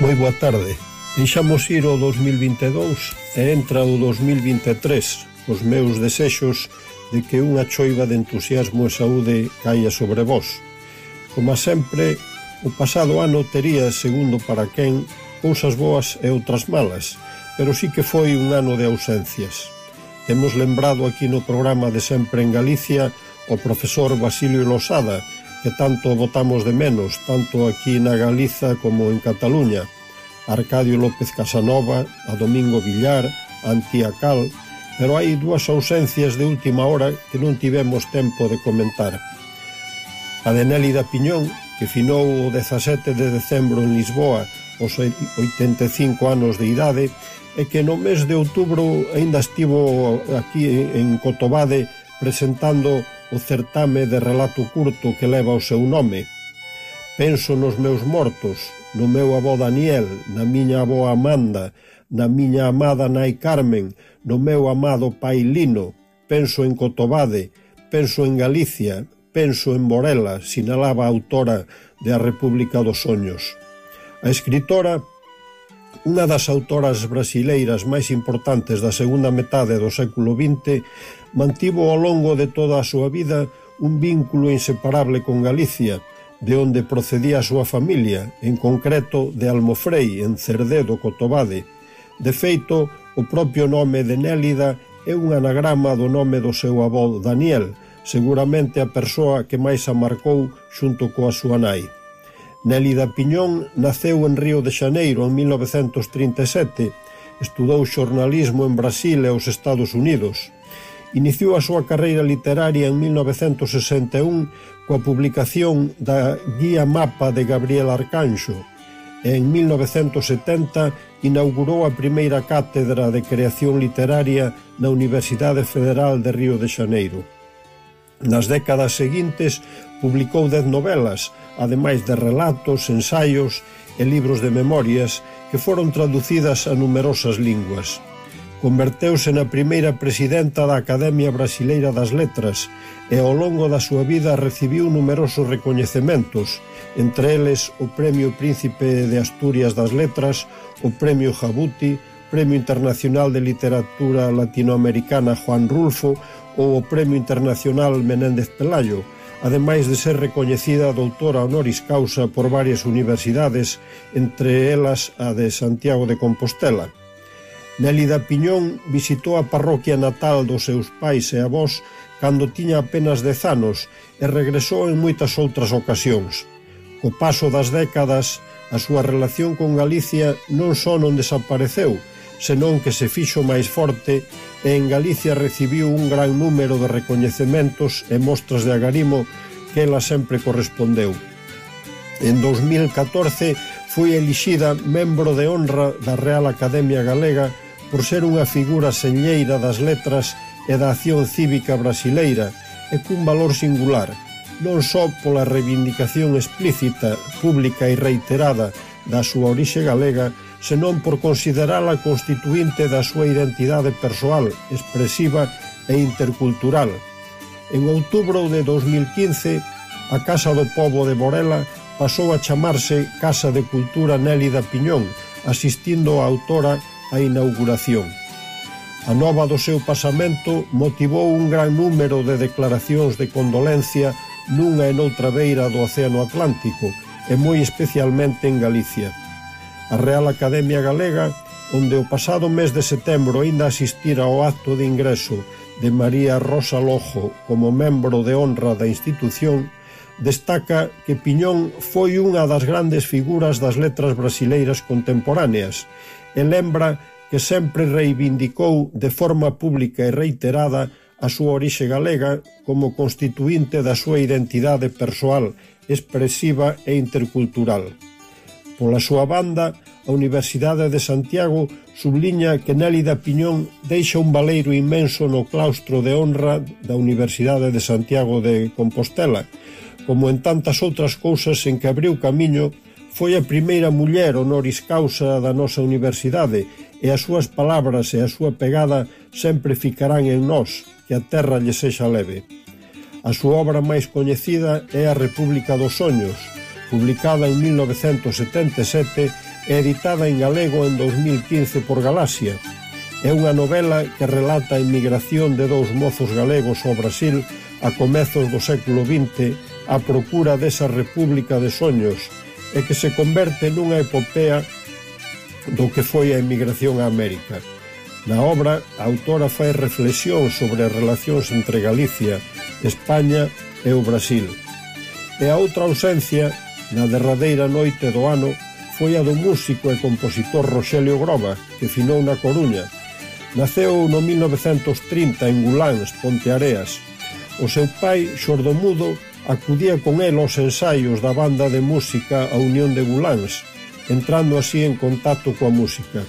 Moi boa tarde. Deixamos ir o 2022 e entra o 2023 cos meus desexos de que unha choiva de entusiasmo e saúde caia sobre vós. Como sempre, o pasado ano tería, segundo para quen, cousas boas e outras malas, pero sí que foi un ano de ausencias. Hemos lembrado aquí no programa de Sempre en Galicia o profesor Basilio Losada, que tanto votamos de menos, tanto aquí na Galiza como en Cataluña. Arcadio López Casanova, a Domingo Villar, a Antía Cal, pero hai dúas ausencias de última hora que non tivemos tempo de comentar. A de Nélida Piñón, que finou o 17 de decembro en Lisboa, aos 85 anos de idade, e que no mes de outubro aínda estivo aquí en Cotobade presentando o certame de relato curto que leva o seu nome. Penso nos meus mortos, no meu avó Daniel, na miña avó Amanda, na miña amada nai Carmen, no meu amado pai Lino, penso en Cotobade, penso en Galicia, penso en Morela, sinalaba a autora de A República dos Soños. A escritora Unha das autoras brasileiras máis importantes da segunda metade do século XX, mantivo ao longo de toda a súa vida un vínculo inseparable con Galicia, de onde procedía a súa familia, en concreto de Almofrei, en Cerdedo, Cotobade. De feito, o propio nome de Nélida é un anagrama do nome do seu avó Daniel, seguramente a persoa que máis a marcou xunto coa súa nai. Nélida Piñón naceu en Río de Xaneiro en 1937, estudou xornalismo en Brasil e os Estados Unidos. Iniciou a súa carreira literaria en 1961 coa publicación da Guía Mapa de Gabriel Arcanxo, e en 1970 inaugurou a primeira cátedra de creación literaria na Universidade Federal de Río de Xaneiro. Nas décadas seguintes publicou dez novelas, ademais de relatos, ensaios e libros de memorias que foron traducidas a numerosas linguas. Converteuse na primeira presidenta da Academia Brasileira das Letras e ao longo da súa vida recibiu numerosos recoñecementos, entre eles o Premio Príncipe de Asturias das Letras, o Premio Jabuti, Premio Internacional de Literatura Latinoamericana Juan Rulfo ou o Premio Internacional Menéndez Pelayo, ademais de ser recoñecida doutora honoris causa por varias universidades, entre elas a de Santiago de Compostela. Nélida Piñón visitou a parroquia natal dos seus pais e avós cando tiña apenas dez anos e regresou en moitas outras ocasións. Co paso das décadas, a súa relación con Galicia non só non desapareceu, senón que se fixo máis forte e en Galicia recibiu un gran número de recoñecementos e mostras de agarimo que ela sempre correspondeu. En 2014 foi elixida membro de honra da Real Academia Galega por ser unha figura señeira das letras e da acción cívica brasileira e cun valor singular, non só pola reivindicación explícita, pública e reiterada da súa orixe galega, senón por considerala constituinte da súa identidade persoal, expresiva e intercultural. En outubro de 2015, a Casa do Pobo de Borela pasou a chamarse Casa de Cultura Nélida Piñón, asistindo a autora á inauguración. A nova do seu pasamento motivou un gran número de declaracións de condolencia nunha e noutra beira do Océano Atlántico, e moi especialmente en Galicia a Real Academia Galega, onde o pasado mes de setembro aínda asistira ao acto de ingreso de María Rosa Lojo como membro de honra da institución, destaca que Piñón foi unha das grandes figuras das letras brasileiras contemporáneas e lembra que sempre reivindicou de forma pública e reiterada a súa orixe galega como constituinte da súa identidade persoal, expresiva e intercultural. Pola súa banda, a Universidade de Santiago subliña que Nélida Piñón deixa un valeiro inmenso no claustro de honra da Universidade de Santiago de Compostela, como en tantas outras cousas en que abriu camiño foi a primeira muller honoris causa da nosa universidade e as súas palabras e a súa pegada sempre ficarán en nós, que a terra lle sexa leve. A súa obra máis coñecida é a República dos Soños, publicada en 1977 e editada en galego en 2015 por Galaxia. É unha novela que relata a inmigración de dous mozos galegos ao Brasil a comezos do século XX a procura desa república de soños e que se converte nunha epopea do que foi a emigración a América. Na obra, a autora fai reflexión sobre as relacións entre Galicia, España e o Brasil. E a outra ausencia Na derradeira noite do ano foi a do músico e compositor Roxelio Groba, que finou na Coruña. Naceu no 1930 en Guláns, Ponteareas. O seu pai, xordomudo, acudía con el aos ensaios da banda de música A Unión de Guláns, entrando así en contacto coa música.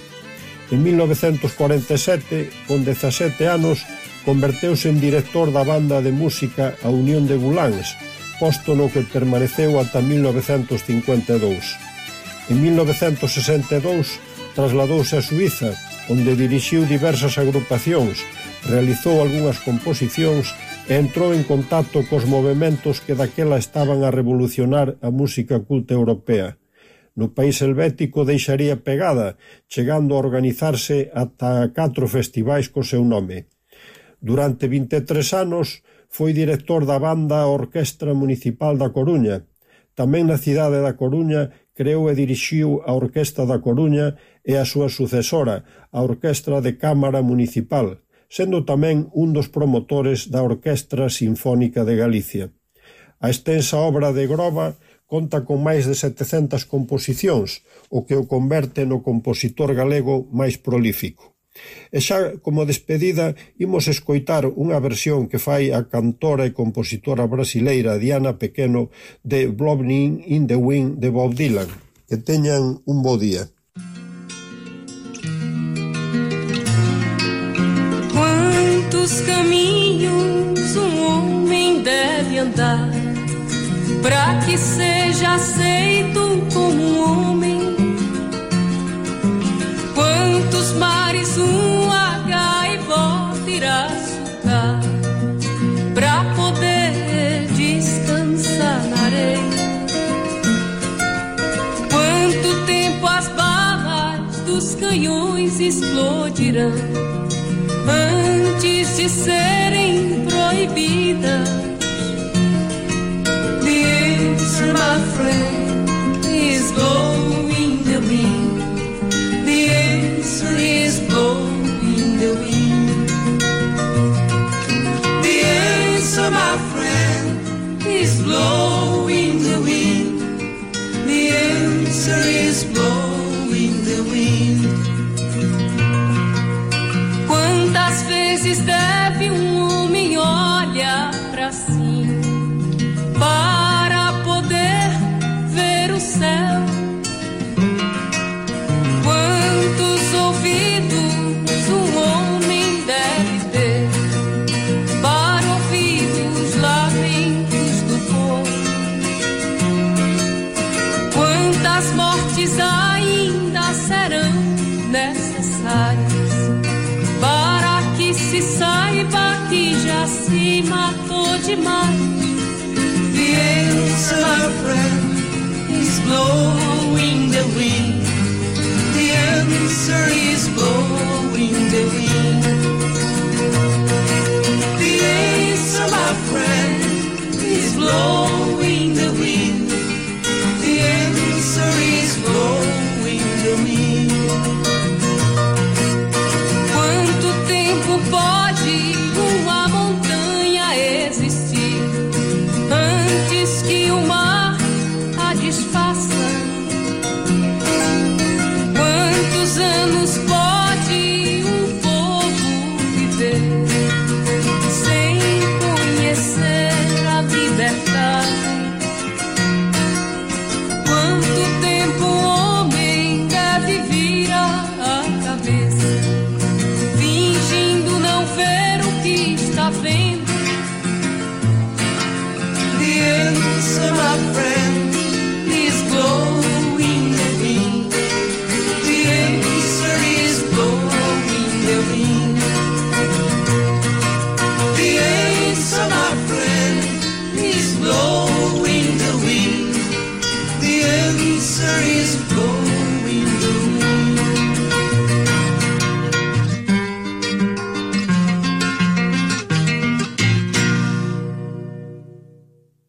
En 1947, con 17 anos, converteuse en director da banda de música A Unión de Guláns, posto no que permaneceu ata 1952. En 1962 trasladouse a Suiza, onde dirixiu diversas agrupacións, realizou algunhas composicións e entrou en contacto cos movimentos que daquela estaban a revolucionar a música culta europea. No país helvético deixaría pegada, chegando a organizarse ata catro festivais co seu nome. Durante 23 anos, Foi director da banda Orquestra Municipal da Coruña. Tamén na cidade da Coruña creou e dirixiu a Orquestra da Coruña e a súa sucesora, a Orquestra de Cámara Municipal, sendo tamén un dos promotores da Orquestra Sinfónica de Galicia. A extensa obra de Groba conta con máis de 700 composicións, o que o converte no compositor galego máis prolífico. E xa como despedida imos escoitar unha versión que fai a cantora e compositora brasileira Diana Pequeno de Blowing in the Wind de Bob Dylan. Que teñan un bo día. Quantos caminhos um homem deve andar para que seja aceito como um homem dos canhões explodirão antes de serem proibidas? Answer, my friend, understand.